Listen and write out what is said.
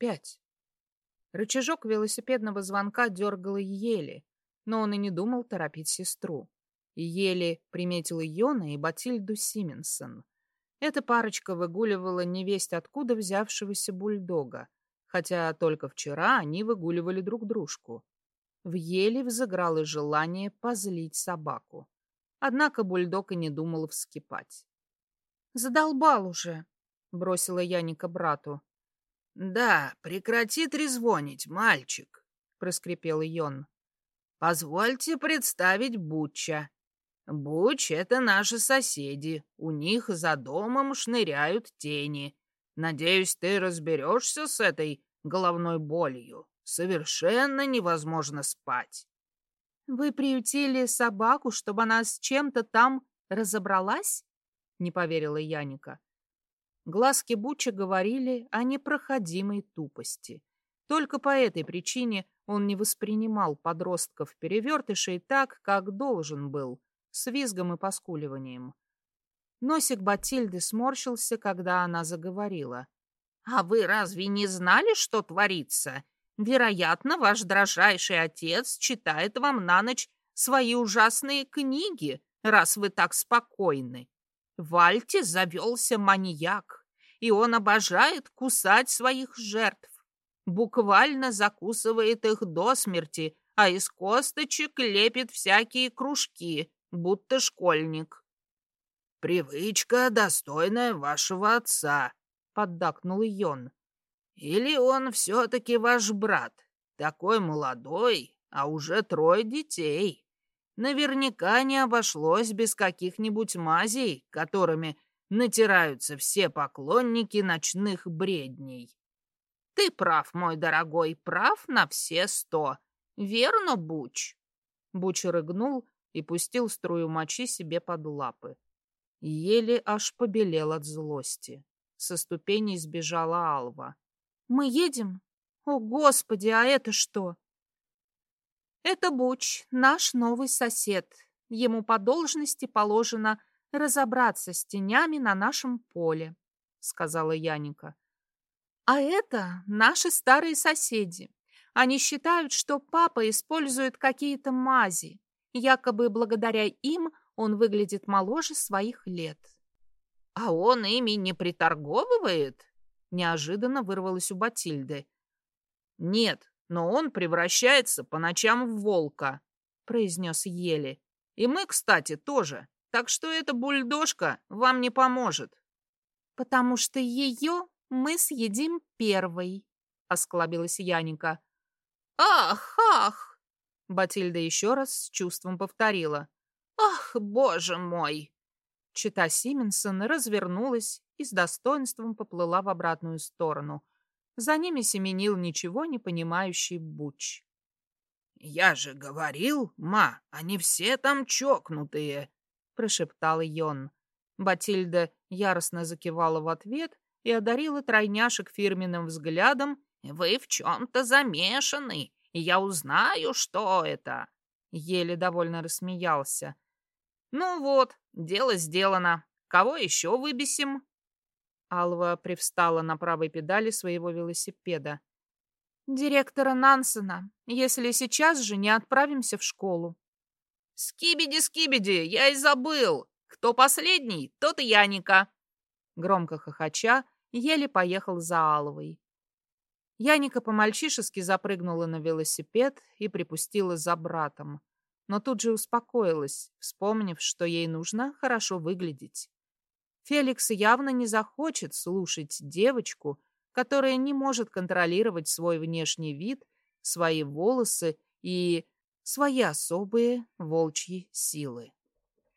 пять. Рычажок велосипедного звонка дергал еле, но он и не думал торопить сестру. Еле приметил Йона и Батильду Сименсон. Эта парочка выгуливала невесть откуда взявшегося бульдога, хотя только вчера они выгуливали друг дружку. В еле взыграло желание позлить собаку. Однако бульдог и не думал вскипать. «Задолбал уже», — бросила Яника брату. «Да, прекрати трезвонить, мальчик», — проскрипел Йон. «Позвольте представить Буча. Буч — это наши соседи. У них за домом шныряют тени. Надеюсь, ты разберешься с этой головной болью. Совершенно невозможно спать». «Вы приютили собаку, чтобы она с чем-то там разобралась?» — не поверила Яника. Глазки Буча говорили о непроходимой тупости. Только по этой причине он не воспринимал подростков-перевертышей так, как должен был, с визгом и поскуливанием. Носик Батильды сморщился, когда она заговорила. «А вы разве не знали, что творится? Вероятно, ваш дрожайший отец читает вам на ночь свои ужасные книги, раз вы так спокойны. В завелся маньяк, и он обожает кусать своих жертв. Буквально закусывает их до смерти, а из косточек лепит всякие кружки, будто школьник. «Привычка, достойная вашего отца», — поддакнул Йон. Или он все-таки ваш брат, такой молодой, а уже трое детей? Наверняка не обошлось без каких-нибудь мазей, которыми натираются все поклонники ночных бредней. Ты прав, мой дорогой, прав на все сто. Верно, Буч? Буч рыгнул и пустил струю мочи себе под лапы. Еле аж побелел от злости. Со ступеней сбежала Алва. Мы едем? О, Господи, а это что? Это Буч, наш новый сосед. Ему по должности положено разобраться с тенями на нашем поле, сказала Яника. А это наши старые соседи. Они считают, что папа использует какие-то мази. Якобы благодаря им он выглядит моложе своих лет. А он ими не приторговывает? Неожиданно вырвалось у Батильды. «Нет, но он превращается по ночам в волка», — произнес Ели. «И мы, кстати, тоже. Так что эта бульдожка вам не поможет». «Потому что ее мы съедим первой», — осклабилась Яника. «Ах, ах!» — Батильда еще раз с чувством повторила. «Ах, боже мой!» Чита Сименсон развернулась и с достоинством поплыла в обратную сторону. За ними семенил ничего не понимающий Буч. «Я же говорил, ма, они все там чокнутые!» — прошептал Йон. Батильда яростно закивала в ответ и одарила тройняшек фирменным взглядом. «Вы в чем-то замешаны, и я узнаю, что это!» Еле довольно рассмеялся. «Ну вот, дело сделано. Кого еще выбесим?» Алва привстала на правой педали своего велосипеда. «Директора Нансена, если сейчас же не отправимся в школу». «Скибиди-скибиди, я и забыл! Кто последний, тот и Яника!» Громко хохоча, еле поехал за Алвой. Яника по-мальчишески запрыгнула на велосипед и припустила за братом, но тут же успокоилась, вспомнив, что ей нужно хорошо выглядеть. Феликс явно не захочет слушать девочку, которая не может контролировать свой внешний вид, свои волосы и свои особые волчьи силы.